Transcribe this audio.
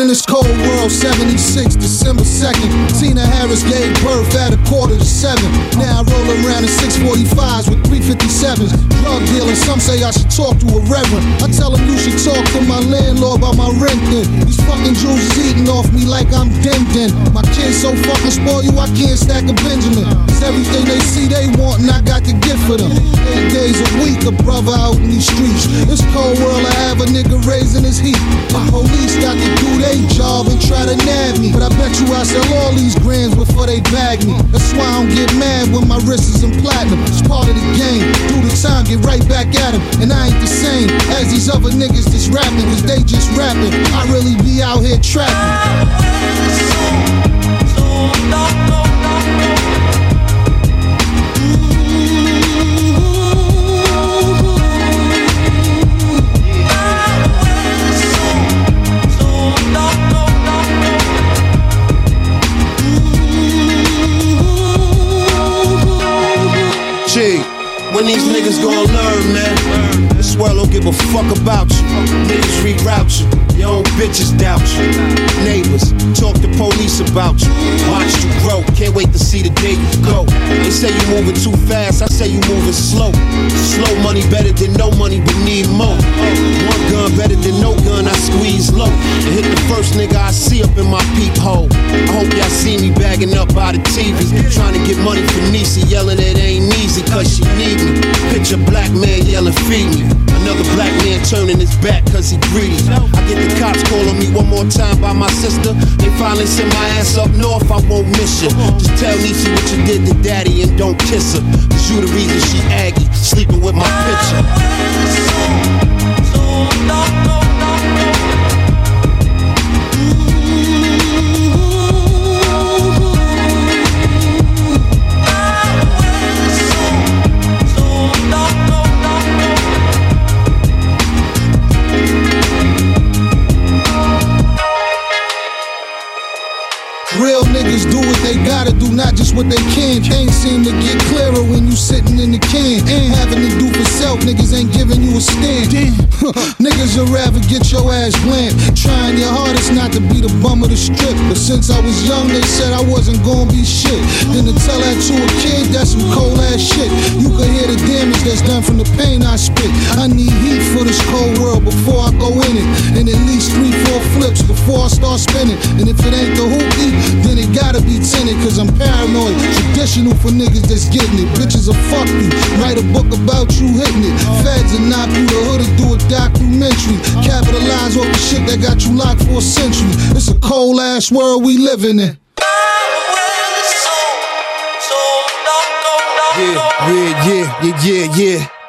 this cold world, 76, December 2nd. Tina Harris gave birth at a quarter to seven. Now I roll around in 645s with 357s. Drug dealer, some say I should talk to a reverend. I tell them you should talk to my landlord about my rent then. These fucking Jews is eating off me like I'm Den Den. My kids so fucking spoil you, I can't stack a Benjamin. It's everything they see they want, and I got the gift for them. Eight days a week, a brother out in these streets. This cold world, I have a nigga raising his heat. The police got to do their job and try to nab me. But I bet you I sell all these grams before they bag me. That's why I don't get mad when my wrist is in platinum. It's part of the game. Do the time, get right back at him. And I ain't the same as these other niggas that's rapping, cause they just rapping. I really be out here trapping. G, when these niggas gon' learn, man? This world don't give a fuck about you. Niggas reroute you. Your own bitches doubt you. Neighbors, talk to police about you. Watch you grow. Can't wait to see the day you go. They say you moving too fast. I say you moving slow. Slow money better than no money, but need more. One gun better than no gun. Bagging up by the TV. Trying to get money for Niecy, yelling it ain't easy cause she need me. Picture black man yelling feed me. Another black man turning his back cause he greedy. I get the cops calling me one more time by my sister. They finally send my ass up north, I won't miss you. Just tell Niecy what you did to daddy and don't kiss her. Cause you the reason she aggy, sleeping with my. They gotta do, not just what they can. Things seem to get clearer when you sitting in the can. And having to do for self, niggas ain't giving you a stand. niggas would rather get your ass blamed. Trying your hardest not to be the bum of the strip. But since I was young, they said I wasn't gonna be shit. Then to tell that to a kid, that's some cold ass shit. You can hear the damage that's done from the pain I spit. I need heat for this cold world before I go in it. And at least three, four flips before I start spinning. And if it ain't the hoopty, then it gotta be tinted. Cause I'm paranoid. Traditional for niggas that's getting it. Bitches will fuck you. Write a book about you hitting it. Feds will knock you. The hood will do a documentary. Capitalize the shit that got you locked for a century. It's a cold ass world we living in. Yeah, yeah, yeah, yeah, yeah.